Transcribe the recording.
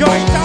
joia